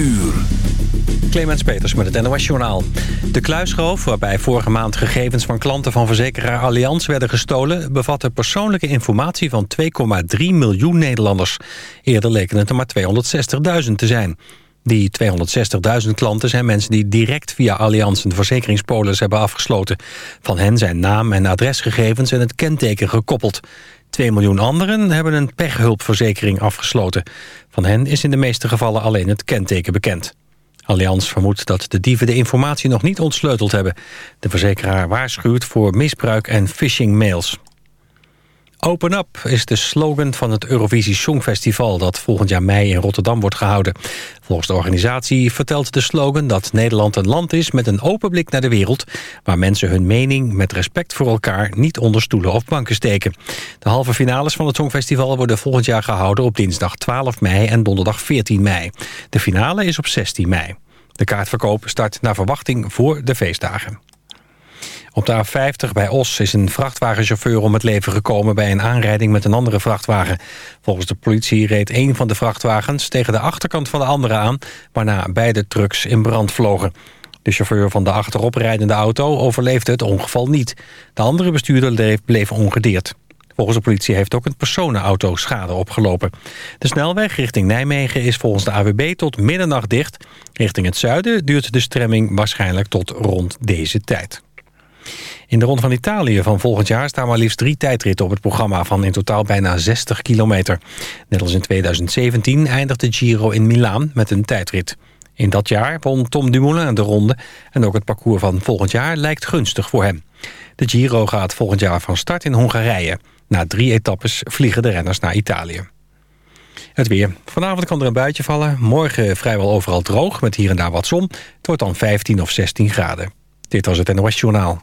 uur. Clemens Peters met het NOS Journaal. De kluisroof, waarbij vorige maand gegevens van klanten van verzekeraar Allianz werden gestolen... bevatte persoonlijke informatie van 2,3 miljoen Nederlanders. Eerder leken het er maar 260.000 te zijn. Die 260.000 klanten zijn mensen die direct via Allianz een verzekeringspolis hebben afgesloten. Van hen zijn naam en adresgegevens en het kenteken gekoppeld. 2 miljoen anderen hebben een pechhulpverzekering afgesloten. Van hen is in de meeste gevallen alleen het kenteken bekend. Allianz vermoedt dat de dieven de informatie nog niet ontsleuteld hebben. De verzekeraar waarschuwt voor misbruik en phishing-mails. Open Up is de slogan van het Eurovisie Songfestival... dat volgend jaar mei in Rotterdam wordt gehouden. Volgens de organisatie vertelt de slogan dat Nederland een land is... met een open blik naar de wereld... waar mensen hun mening met respect voor elkaar... niet onder stoelen of banken steken. De halve finales van het Songfestival worden volgend jaar gehouden... op dinsdag 12 mei en donderdag 14 mei. De finale is op 16 mei. De kaartverkoop start naar verwachting voor de feestdagen. Op de A50 bij Os is een vrachtwagenchauffeur om het leven gekomen... bij een aanrijding met een andere vrachtwagen. Volgens de politie reed een van de vrachtwagens tegen de achterkant van de andere aan... waarna beide trucks in brand vlogen. De chauffeur van de achteroprijdende auto overleefde het ongeval niet. De andere bestuurder bleef ongedeerd. Volgens de politie heeft ook een personenauto schade opgelopen. De snelweg richting Nijmegen is volgens de AWB tot middernacht dicht. Richting het zuiden duurt de stremming waarschijnlijk tot rond deze tijd. In de Ronde van Italië van volgend jaar staan maar liefst drie tijdritten op het programma van in totaal bijna 60 kilometer. Net als in 2017 eindigt de Giro in Milaan met een tijdrit. In dat jaar won Tom Dumoulin de ronde en ook het parcours van volgend jaar lijkt gunstig voor hem. De Giro gaat volgend jaar van start in Hongarije. Na drie etappes vliegen de renners naar Italië. Het weer. Vanavond kan er een buitje vallen. Morgen vrijwel overal droog met hier en daar wat zon. Het wordt dan 15 of 16 graden. Dit was het NOS Journaal.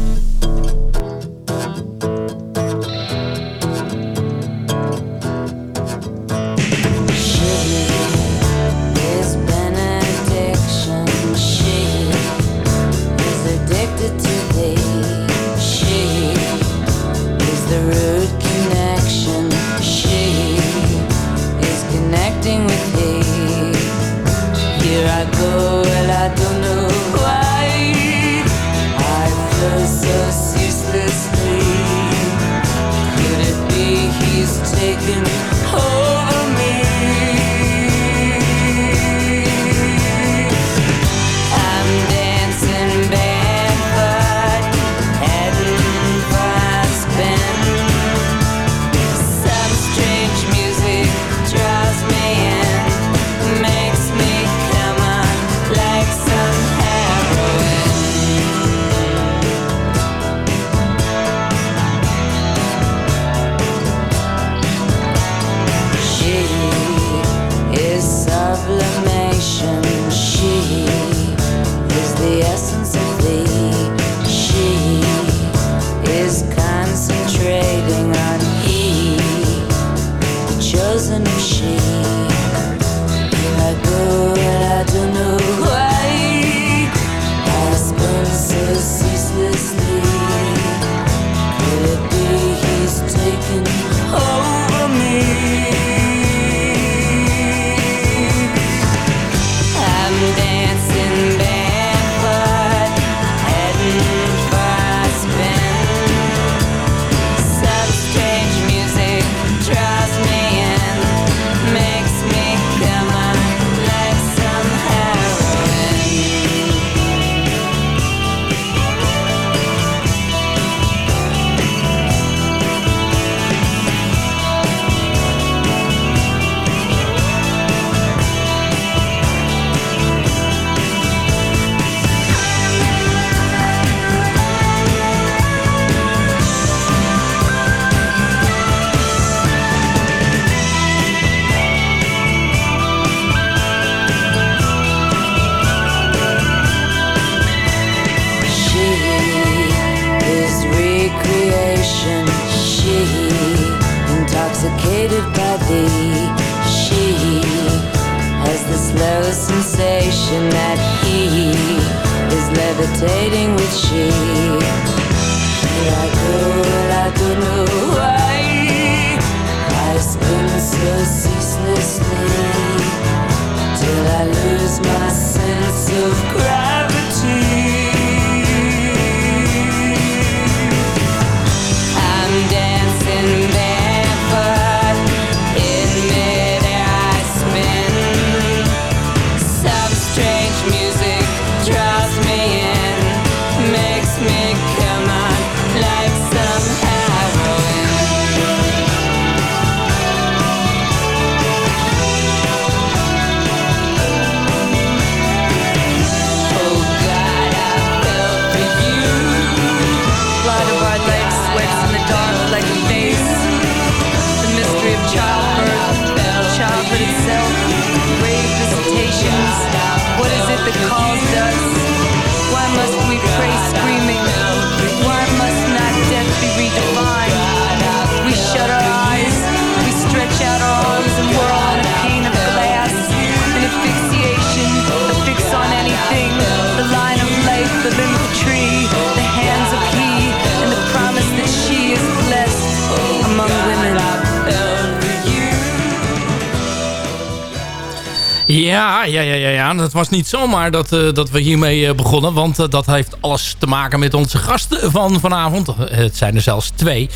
Dat was niet zomaar dat, eh, dat we hiermee eh, begonnen. Want eh, dat heeft alles te maken met onze gasten van vanavond. Het zijn er zelfs twee.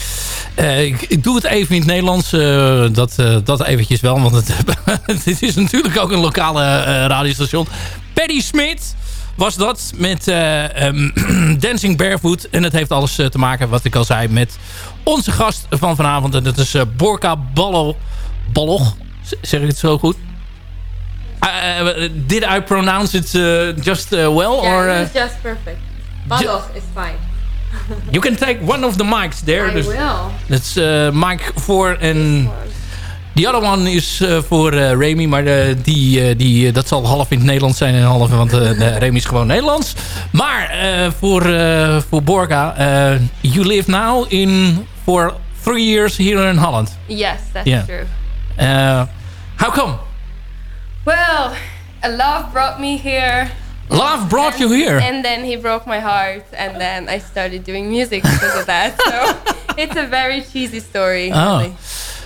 Ik, ik doe het even in het Nederlands. dat, dat eventjes wel. Want het, het is natuurlijk ook een lokale radiostation. Paddy Smith was dat met eh, ehm, Dancing Barefoot. En het heeft alles te maken, wat ik al zei, met onze gast van vanavond. En dat is Borka Ballo, Balloch. Zeg ik het zo goed? Uh, did I pronounce it uh, just uh, well? Yeah, or it was just perfect. Baloch is fine. you can take one of the mics there. I Dus will. That's uh, mic 4 en the other one is uh, voor Remy. Maar die, die, dat zal half in het Nederlands zijn en half... Want Remy is gewoon Nederlands. Maar voor, voor Borga, uh, you live now in for three years here in Holland. Yes, that's Yeah. true. Uh, how come? Well, a love brought me here. Love brought you here. And then he broke my heart, and then I started doing music because of that. So it's a very cheesy story. Oh. Really.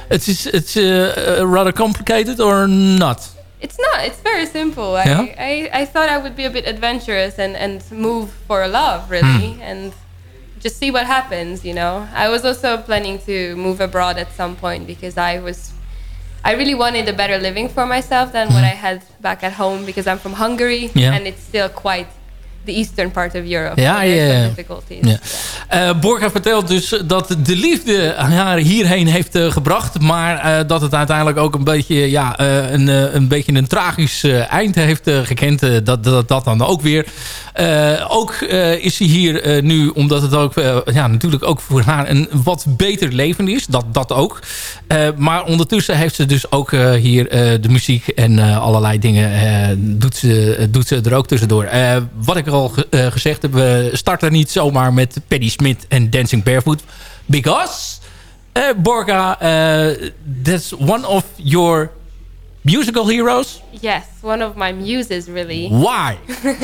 It's, it's uh, rather complicated or not? It's not. It's very simple. I, Yeah? I, I thought I would be a bit adventurous and, and move for a love, really, Hmm. and just see what happens, you know. I was also planning to move abroad at some point because I was... I really wanted a better living for myself than what I had back at home because I'm from Hungary. Yeah. and it's still quite the eastern part of Europe. Ja, ja, some ja. difficulties. Ja. Eh, Borga vertelt dus dat de liefde haar hierheen heeft eh, gebracht. Maar eh, dat het uiteindelijk ook een beetje, ja, een, een, beetje een tragisch eind heeft gekend. Dat, dat, dat dan ook weer. Ook is ze hier nu, omdat het ook ja, natuurlijk ook voor haar een wat beter leven is. Dat, dat ook. Maar ondertussen heeft ze dus ook hier de muziek en allerlei dingen doet, ze, doet ze er ook tussendoor. Wat ik al ge- eh, gezegd heb, we starten niet zomaar met Paddy Smith en Dancing Barefoot. Because eh, Borga, eh, that's one of your musical heroes. Yes, one of my muses, really. Why?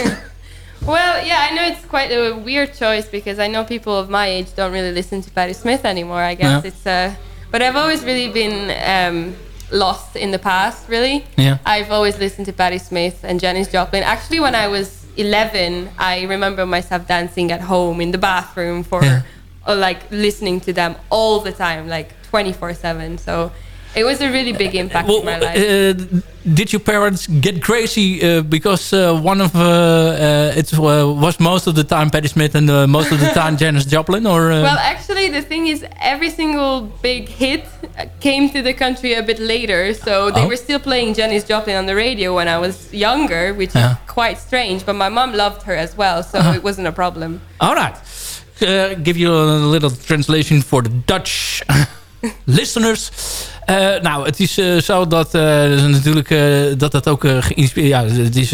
Well, yeah, I know it's quite a weird choice because I know people of my age don't really listen to Patti Smith anymore. I guess Yeah. it's uh, but I've always really been um, lost in the past. Really, Yeah. I've always listened to Patti Smith and Janis Joplin. Actually, when I was 11, I remember myself dancing at home in the bathroom for, Yeah. or like listening to them all the time, like 24/7. So. It was a really big impact Well, in my life. uh, did your parents get crazy uh, because uh, one of uh, uh, it uh, was most of the time Patti Smith and uh, most of the time Janis Joplin, or uh, Well, actually, the thing is, every single big hit uh, came to the country a bit later. So they Oh. were still playing Janis Joplin on the radio when I was younger, which Yeah. is quite strange. But my mom loved her as well, so Uh-huh. it wasn't a problem. all right. Uh, give you a little translation for the Dutch listeners. Uh, nou, het is uh, zo dat uh, natuurlijk dat dat ook geïnspireerd... Ja, het is,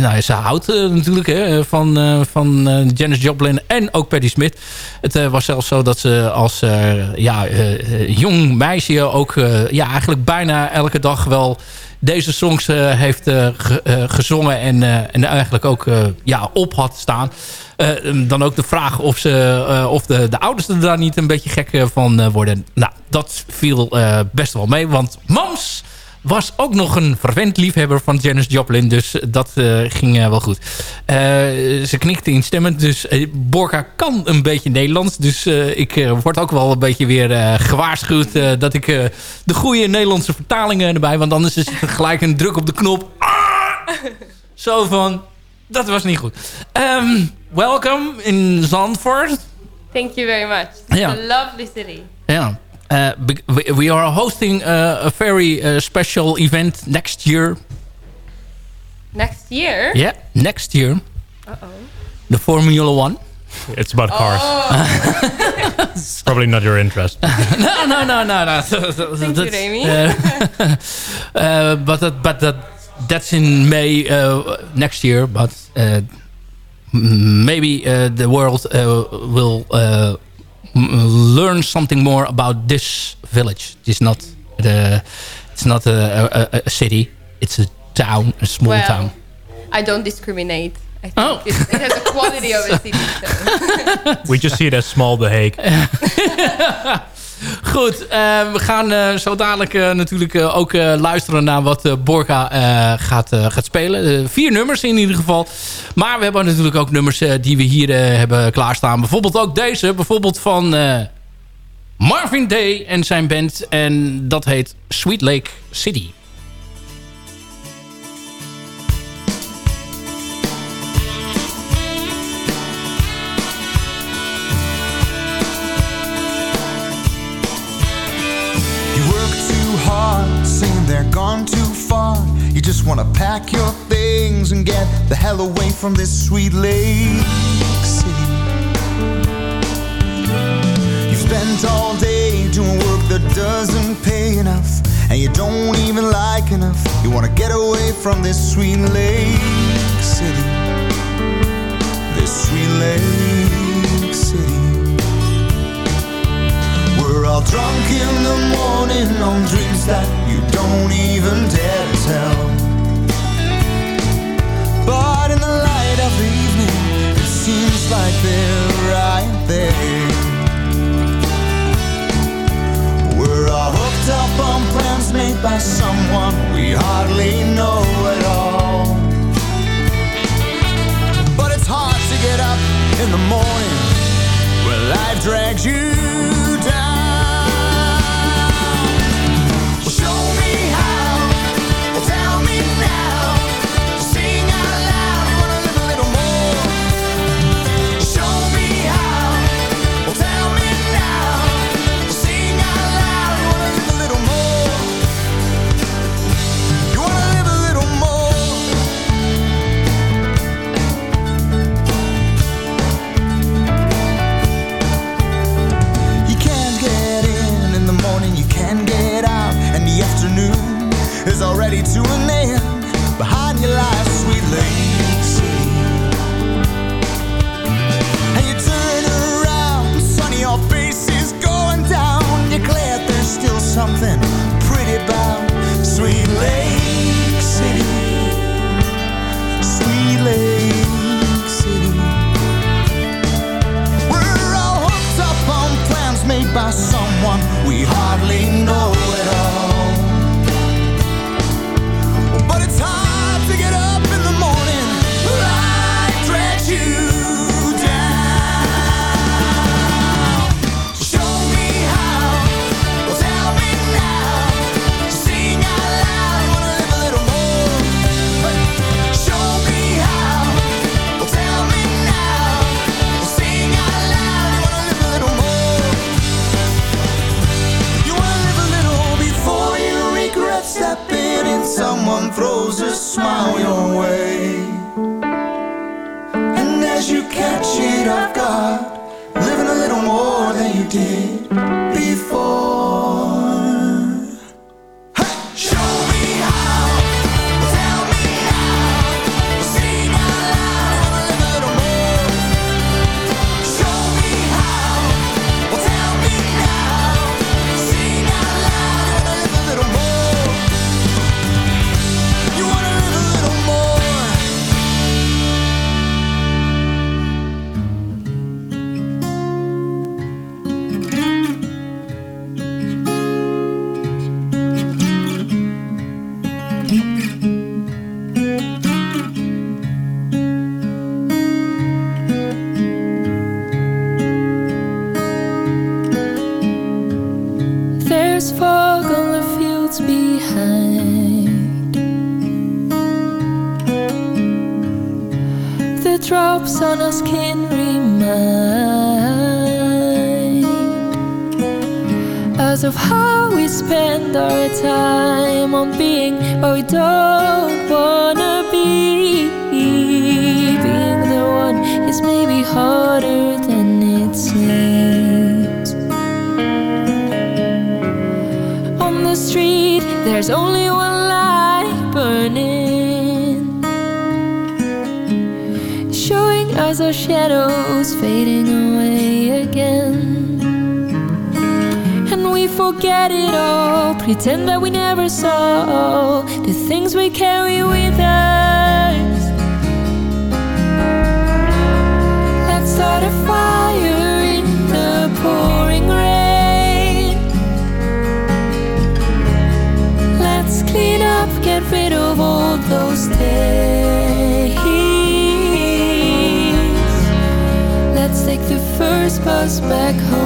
nou, ze houdt natuurlijk hè, van, van Janis Joplin en ook Patti Smith. Het was zelfs zo dat ze als ja, jong meisje ook ja, eigenlijk bijna elke dag wel deze songs eh, heeft eh, eh, gezongen en, en eigenlijk ook ja, op had staan. Dan ook de vraag of, ze, of de, de ouders er daar niet een beetje gek van worden. Nou, dat viel best wel mee, want Mams was ook nog een verwend liefhebber van Janis Joplin. Dus dat eh, ging eh, wel goed. Eh, ze knikte instemmend. Dus Borka kan een beetje Nederlands. Dus ik word ook wel een beetje weer gewaarschuwd... dat ik de goede Nederlandse vertalingen erbij... want anders is het gelijk een druk op de knop. Ah! Zo van... Dat was niet goed. Ehm welkom in Zandvoort. Thank you very much. It's Yeah. a lovely city. Yeah. Uh, we, we are hosting uh, a very uh, special event next year. Next year. Yeah, next year. Uh-oh. The Formula One. It's about cars. it's probably not your interest. no, no, no, no, no. Thank you, Remy. Uh, uh, but that, but that, that's in May uh, next year. But uh, maybe uh, the world uh, will uh, m- Uh, learn something more about this village. It's not the, it's not a, a, a city. It's a town, a small well, town. I don't discriminate. I think Oh. it's, it has a quality of a city. So. we just see it as small The Hague. Goed, eh, we gaan eh, zo dadelijk eh, natuurlijk eh, ook luisteren naar wat Borka gaat, gaat spelen. Vier nummers in ieder geval. Maar we hebben natuurlijk ook nummers die we hier hebben klaarstaan. Bijvoorbeeld ook deze. Bijvoorbeeld van Marvin Day en zijn band. En dat heet Sweet Lake City. They're gone too far. You just wanna pack your things and get the hell away from this sweet lake city. You've spent all day doing work that doesn't pay enough, and you don't even like enough. You wanna get away from this sweet lake city. This sweet lake We're all drunk in the morning on dreams that you don't even dare to tell. But in the light of the evening, it seems like they're right there. We're all hooked up on plans made by someone we hardly know at all. But it's hard to get up in the morning when life drags you down. coração. Throws a smile your way. And as you catch it I've got living a little more than you did back home.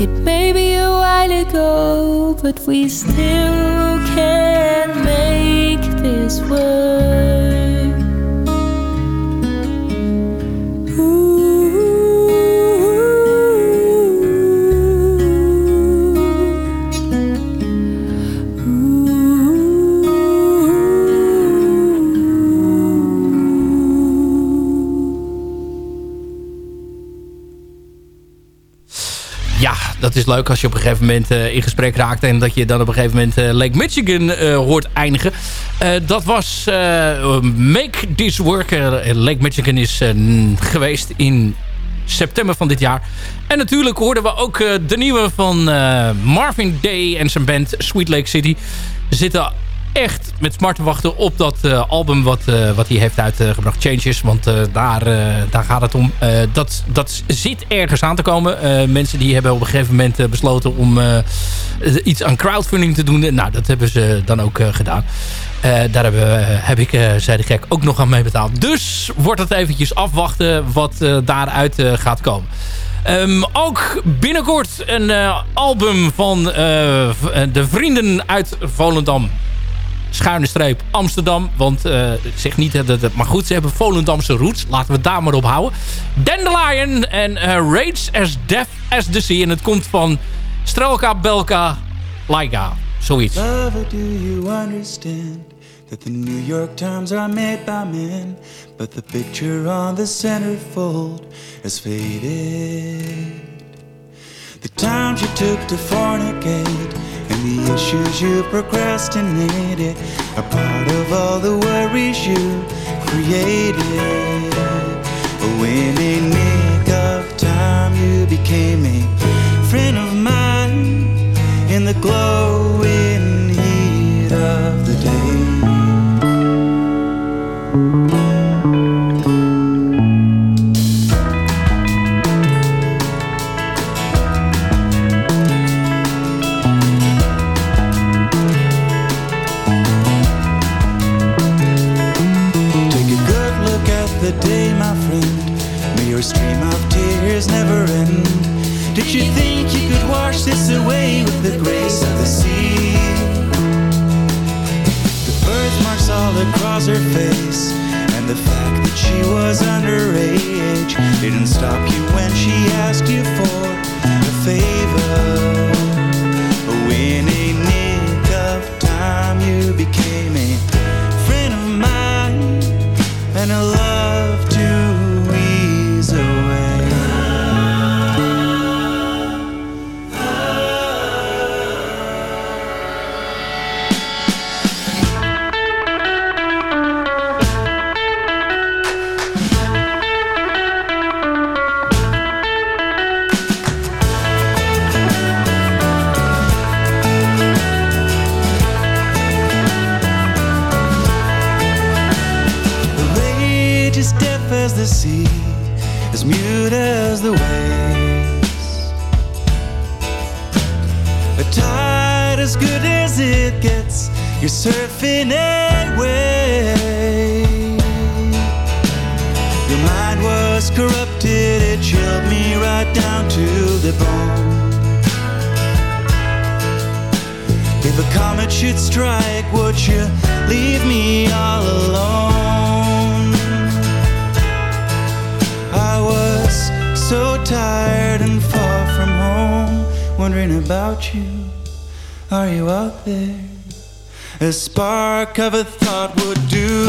It may be a while ago, but we still dat is leuk als je op een gegeven moment eh, in gesprek raakt... en dat je dan op een gegeven moment eh, Lake Michigan eh, hoort eindigen. Dat was Make This Work. Lake Michigan is geweest in september van dit jaar. En natuurlijk hoorden we ook de nieuwe van Marvin Day en zijn band Sweet Lake City. Zitten echt met smart te wachten op dat eh, album wat, eh, wat hij heeft uitgebracht, Changes. Want eh, daar, daar gaat het om. Dat, dat zit ergens aan te komen. Mensen die hebben op een gegeven moment besloten om iets aan crowdfunding te doen. Nou, dat hebben ze dan ook gedaan. Daar hebben, heb ik, zei de gek, ook nog aan mee betaald. Dus wordt het eventjes afwachten wat daaruit gaat komen. Ehm, ook binnenkort een album van de vrienden uit Volendam. Schuine streep Amsterdam. Want eh zeg niet dat het... Maar goed, ze hebben Volendamse roots. Laten we daar maar op houden. Dandelion en eh, Rage as Deaf as the Sea. En het komt van Strelka Belka Laika. Zoiets. Do you understand that the New York are made by men, but the picture on the centerfold has faded? The times you took to fornicate and the issues you procrastinated are part of all the worries you created. But when in nick of time you became a friend of mine in the glowing your stream of tears never end. Did you think you could wash this away with the grace of the sea? The birthmarks all across her face, and the fact that she was underage didn't stop you when she asked you for a favor. When a nick of time you became a friend of mine and a love as the sea, as mute as the waves. A tide as good as it gets, you're surfing away. Your mind was corrupted, it chilled me right down to the bone. If a comet should strike, would you leave me all alone? So tired and far from home, wondering about you. Are you out there? A spark of a thought would do.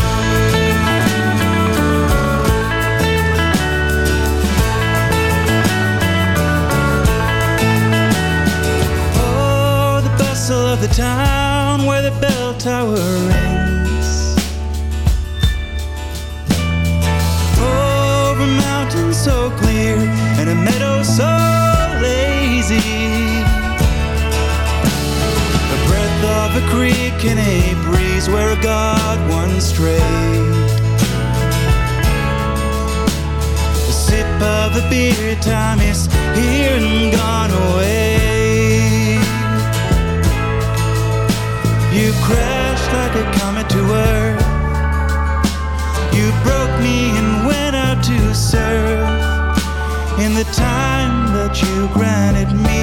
Oh, the bustle of the town where the bell tower rings. So clear and a meadow so lazy. The breath of a creek in a breeze where a god once strayed. The sip of a beer, time is here and gone away. You crashed like a comet to earth. You broke me and went out to. In the time that you granted me,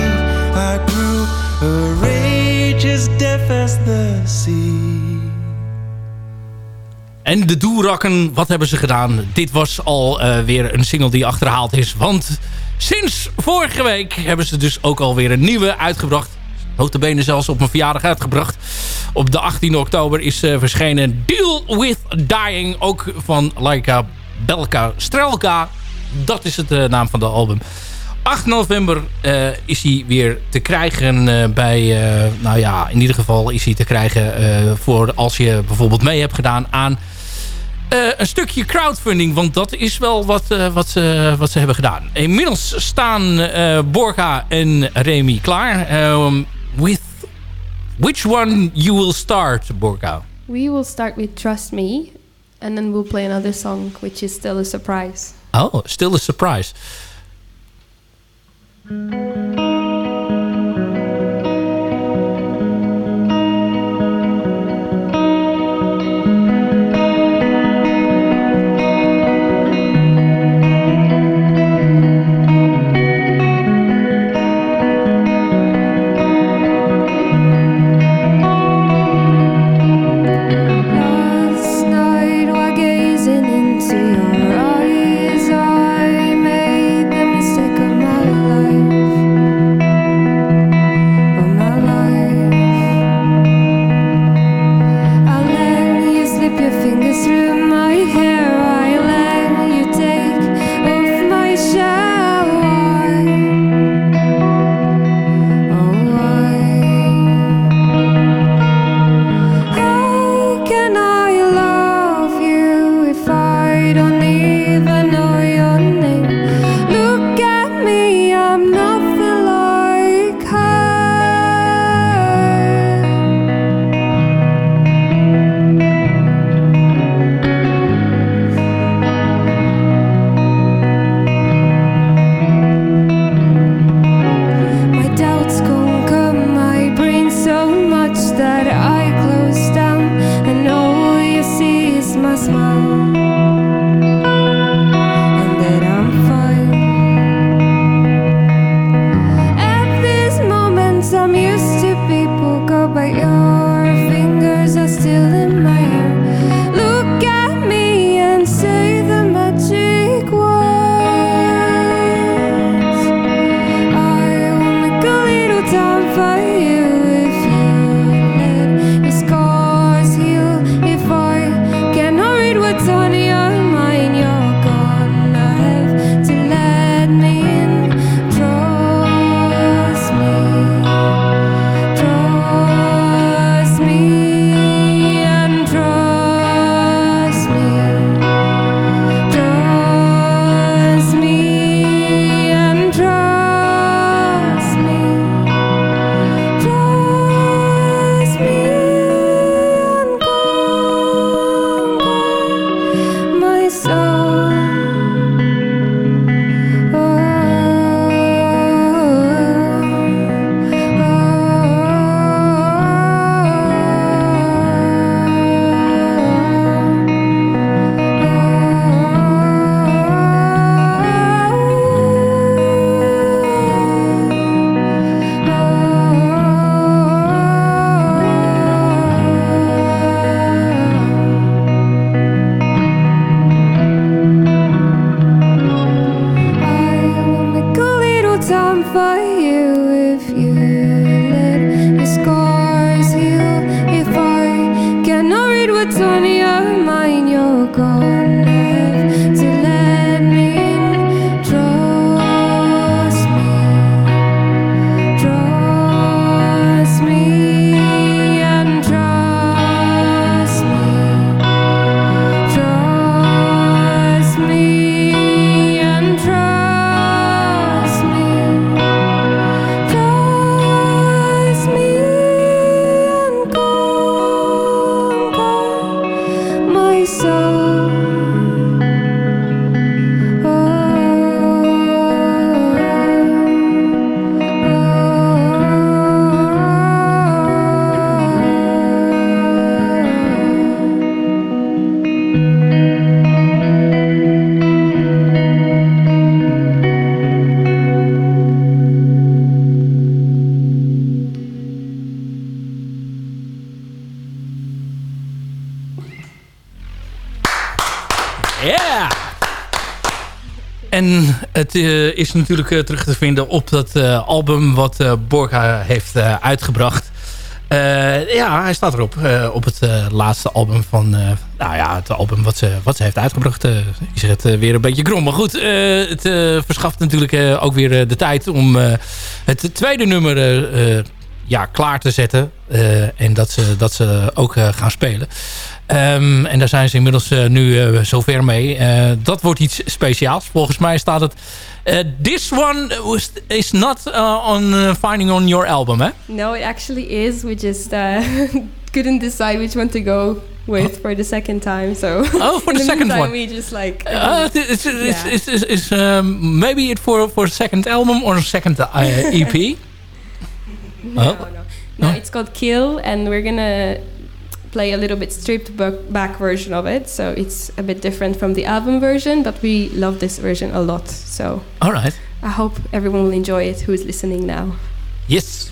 I grew a rage as deaf as the sea. En de Doerakken, wat hebben ze gedaan? Dit was al eh, weer een single die achterhaald is. Want sinds vorige week hebben ze dus ook alweer een nieuwe uitgebracht. Notabene zelfs op mijn verjaardag uitgebracht. Op de 18 oktober is eh, verschenen Deal With Dying. Ook van Laika Belka Strelka. Dat is het eh, naam van de album. 8 november eh, is hij weer te krijgen bij... nou ja, in ieder geval is hij te krijgen voor als je bijvoorbeeld mee hebt gedaan aan... een stukje crowdfunding, want dat is wel wat, wat, ze, wat ze hebben gedaan. Inmiddels staan Borga en Remy klaar. With which one you will start, Borga? We will start with Trust Me, and then we'll play another song, which is still a surprise. Oh, still a surprise. Het eh, is natuurlijk eh, terug te vinden op dat eh, album wat Borga heeft uitgebracht. Ja, hij staat erop. op het laatste album van... nou ja, het album wat ze, wat ze heeft uitgebracht. eh is het weer een beetje krom. Maar goed, het verschaft natuurlijk ook weer de tijd om het tweede nummer ja, klaar te zetten. En dat ze, dat ze ook gaan spelen. Ehm, en daar zijn ze inmiddels eh, nu eh, zover mee. Eh, dat wordt iets speciaals. Volgens mij staat het... this one was, is not on finding on your album, hè? No, it actually is. We just uh, couldn't decide which one to go with for the second time. So Oh, for the second one. we just like Uh, it's, it's, it's, Yeah. it's, um, maybe it for for a second album or a second uh, EP. no, Oh. no, no. No? It's called Kill, and we're gonna play a little bit stripped back version of it. So it's a bit different from the album version, but we love this version a lot. So All right. I hope everyone will enjoy it who is listening now. Yes.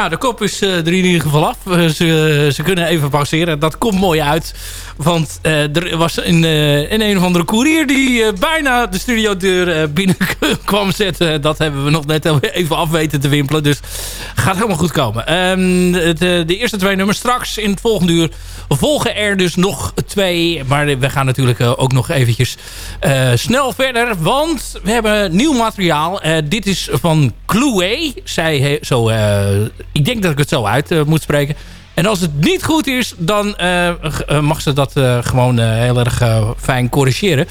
Nou, de kop is eh, er in ieder geval af. Eh, ze, ze kunnen even pauzeren. Dat komt mooi uit. Want eh, er was een, eh, een een of andere koerier die eh, bijna de studiodeur eh, binnen kwam zetten. Dat hebben we nog net even af weten te wimpelen. Dus gaat helemaal goed komen. Ehm, het, eh, de eerste twee nummers straks in het volgende uur volgen er dus nog twee. Maar we gaan natuurlijk eh, ook nog eventjes eh, snel verder. Want we hebben nieuw materiaal. Dit is van Chloe. Zij zo, ik denk dat ik het zo uit moet spreken. En als het niet goed is, dan mag ze dat gewoon heel erg fijn corrigeren.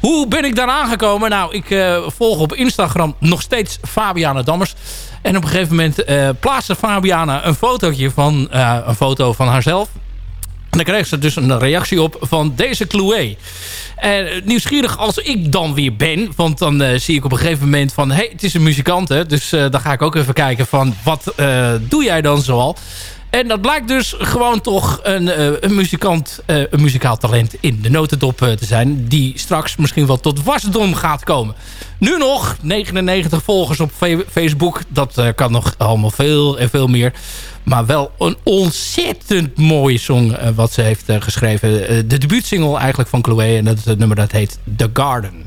Hoe ben ik daar aangekomen? Nou, ik volg op Instagram nog steeds Fabiana Dammers. En op een gegeven moment eh plaatste Fabiana een fotootje van, eh, een foto van haarzelf. En dan kreeg ze dus een reactie op van deze Chloe. En nieuwsgierig als ik dan weer ben. Want dan eh, zie ik op een gegeven moment van... hé, hey, het is een muzikant, hè. Dus eh, dan ga ik ook even kijken van... wat doe jij dan zoal? En dat blijkt dus gewoon toch een, eh, een muzikant, eh, een muzikaal talent in de notendop eh, te zijn. Die straks misschien wel tot wasdom gaat komen. Nu nog 99 volgers op Facebook. Dat kan nog allemaal veel en veel meer. Maar wel een ontzettend mooie song wat ze heeft geschreven. De debuutsingle eigenlijk van Chloe. En dat nummer dat heet The Garden.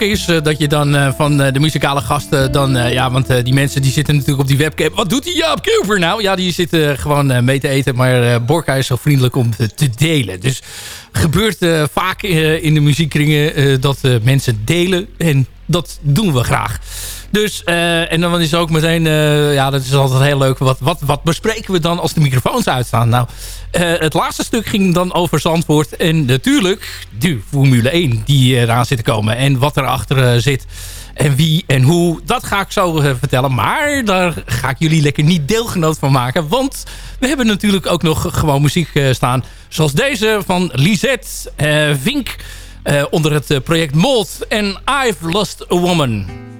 Is eh, dat je dan eh, van eh, de muzikale gasten dan... ja, want die mensen die zitten natuurlijk op die webcam. Wat doet die Jaap Kilver nou? Ja, die zitten gewoon mee te eten. Maar Borka is zo vriendelijk om te, delen. Dus gebeurt vaak in de muziekkringen dat mensen delen. En dat doen we graag. Dus, eh, en dan is ook meteen, eh, ja, dat is altijd heel leuk. Wat, wat, wat bespreken we dan als de microfoons uitstaan? Nou, eh, het laatste stuk ging dan over Zandvoort. En natuurlijk de Formule 1 die eraan zit te komen. En wat erachter achter zit. En wie en hoe, dat ga ik zo vertellen. Maar daar ga ik jullie lekker niet deelgenoot van maken. Want we hebben natuurlijk ook nog gewoon muziek staan. Zoals deze van Lisette Vink. onder het project Mold. En I've Lost a Woman.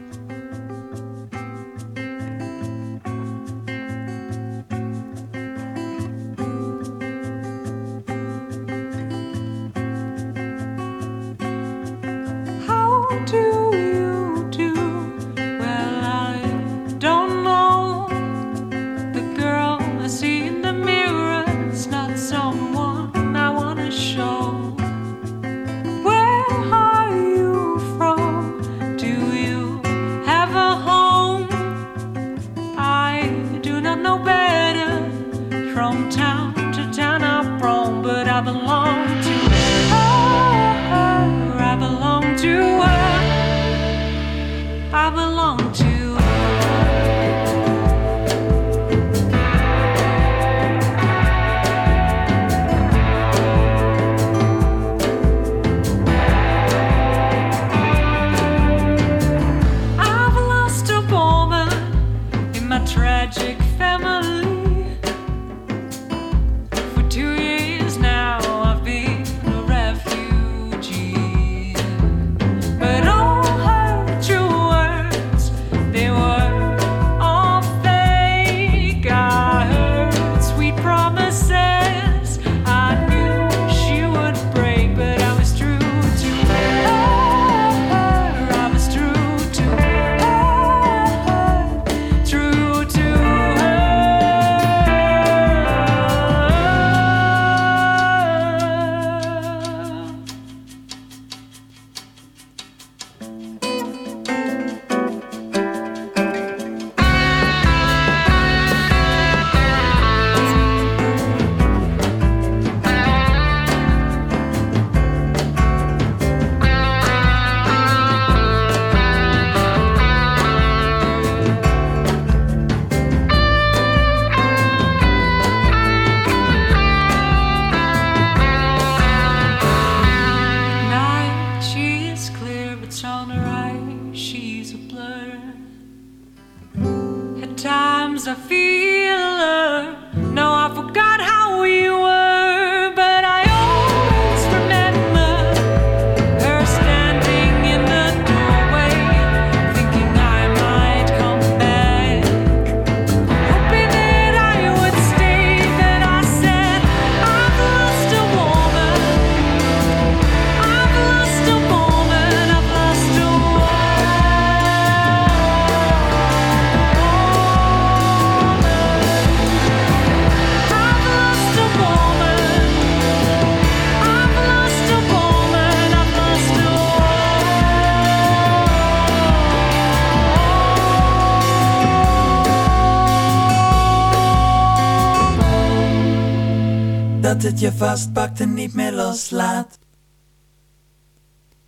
je vastpakt en niet meer loslaat.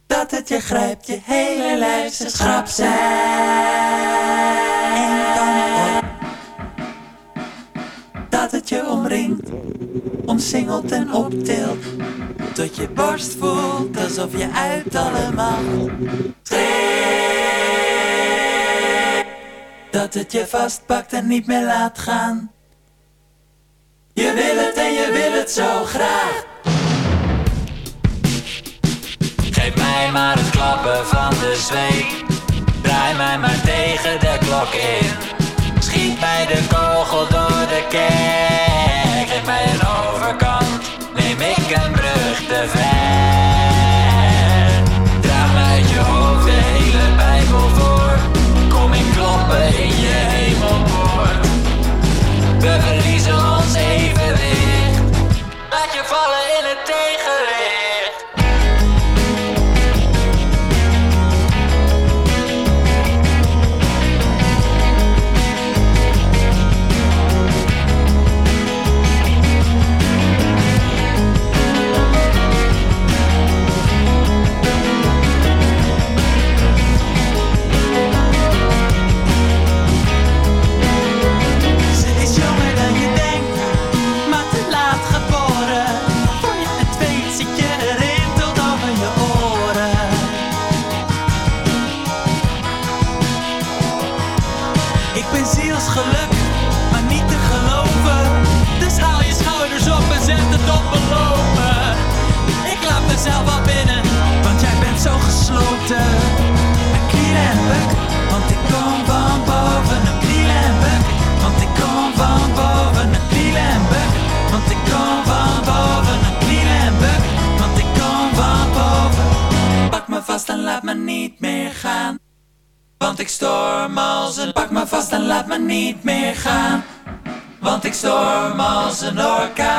Dat het je grijpt, je hele lijf, ze schrap En. Dat het je omringt, omsingelt en optilt. Tot je borst voelt alsof je uit allemaal trekt. Dat het je vastpakt en niet meer laat gaan. Draai mij maar tegen de klok in. Schiet mij de kogel door de kerk. ik storm als een... Pak me vast en laat me niet meer gaan. Want ik storm als een orkaan.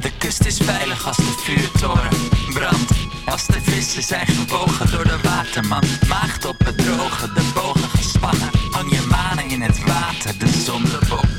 De kust is veilig als de vuurtoren brandt. Als de vissen zijn gebogen door de waterman. Maagd op het droge, de bogen gespannen. Hang je manen in het water, de zon de boog.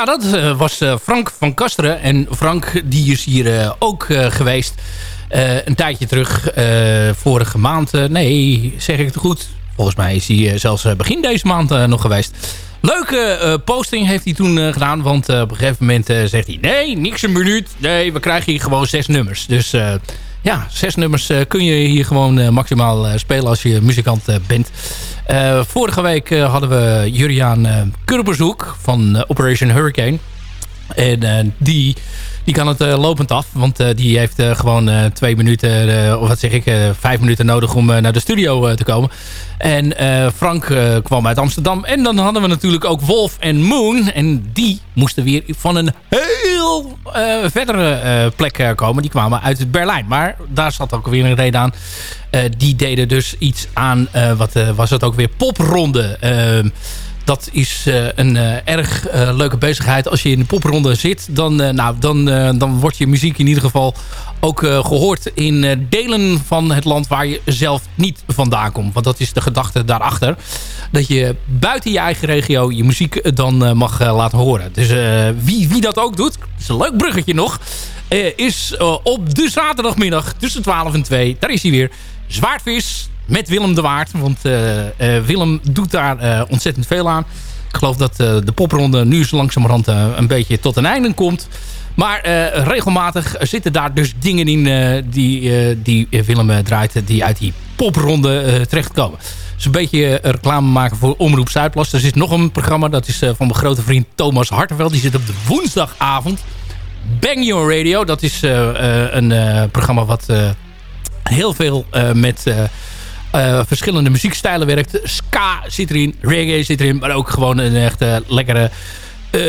Ja, dat eh, was eh, Frank van Kasteren. En Frank die is hier eh, ook geweest. een tijdje terug, vorige maand. nee, zeg ik het goed? Volgens mij is hij zelfs begin deze maand nog geweest. Leuke posting heeft hij toen gedaan. Want op een gegeven moment zegt hij... Nee, niks een minuut. Nee, we krijgen hier gewoon zes nummers. Dus ja, zes nummers eh, kun je hier gewoon eh, maximaal eh, spelen als je muzikant bent. Vorige week hadden we Juriaan Kurbezoek van Operation Hurricane. En eh, die, die kan het eh, lopend af. Want eh, die heeft gewoon twee minuten, of wat zeg ik, vijf minuten nodig om naar de studio te komen. En Frank kwam uit Amsterdam. En dan hadden we natuurlijk ook Wolf en Moon. En die moesten weer van een heel verdere plek komen. Die kwamen uit Berlijn. Maar daar zat ook weer een reden aan. Die deden dus iets aan, wat was het ook weer, popronde. Dat is eh, een eh, erg eh, leuke bezigheid. Als je in de popronde zit, dan, nou, dan, dan wordt je muziek in ieder geval ook eh, gehoord in delen van het land waar je zelf niet vandaan komt. Want dat is de gedachte daarachter. Dat je buiten je eigen regio je muziek dan mag laten horen. Dus wie, wie dat ook doet, is een leuk bruggetje nog, is op de zaterdagmiddag tussen 12 en 2, daar is hij weer, Zwaardvis met Willem de Waard. Want eh, eh, Willem doet daar eh, ontzettend veel aan. Ik geloof dat de popronde nu zo langzamerhand een beetje tot een einde komt. Maar regelmatig zitten daar dus dingen in die, die Willem draait... die uit die popronde terechtkomen. Dus een beetje reclame maken voor Omroep Zuidplas. Er zit nog een programma, dat is van mijn grote vriend Thomas Hartenveld. Die zit op de woensdagavond. Bang Your Radio, dat is een programma wat heel veel met... eh, verschillende muziekstijlen werkt. Ska zit erin, reggae zit erin, maar ook gewoon een echte lekkere eh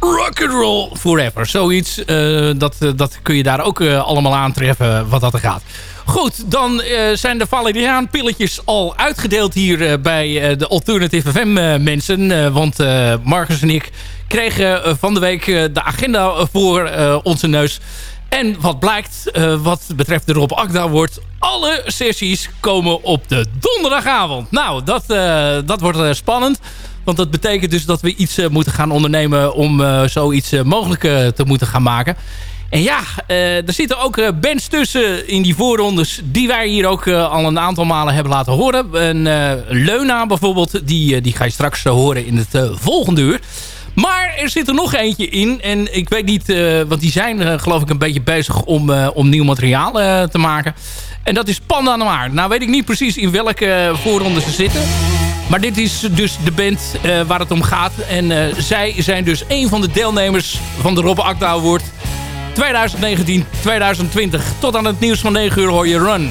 rock and roll forever. Zoiets, eh, dat, dat kun je daar ook allemaal aantreffen wat dat er gaat. Goed, dan zijn de Valeriaan pilletjes al uitgedeeld hier bij de Alternative FM mensen. Want Marcus en ik kregen van de week de agenda voor onze neus. En wat blijkt, eh, wat betreft de Rob Akda wordt... alle sessies komen op de donderdagavond. Nou, dat, eh, dat wordt eh, spannend. Want dat betekent dus dat we iets moeten gaan ondernemen... om zoiets mogelijk te moeten gaan maken. En ja, er zitten ook bands tussen in die voorrondes... die wij hier ook al een aantal malen hebben laten horen. Een Leuna bijvoorbeeld, die, die ga je straks horen in het volgende uur. Maar er zit er nog eentje in. En ik weet niet, eh, want die zijn eh, geloof ik een beetje bezig om, eh, om nieuw materiaal te maken. En dat is Panda Noir. Nou weet ik niet precies in welke voorronde ze zitten. Maar dit is dus de band waar het om gaat. En zij zijn dus een van de deelnemers van de Rob Akda Award 2019-2020. Tot aan het nieuws van 9 uur hoor je Run.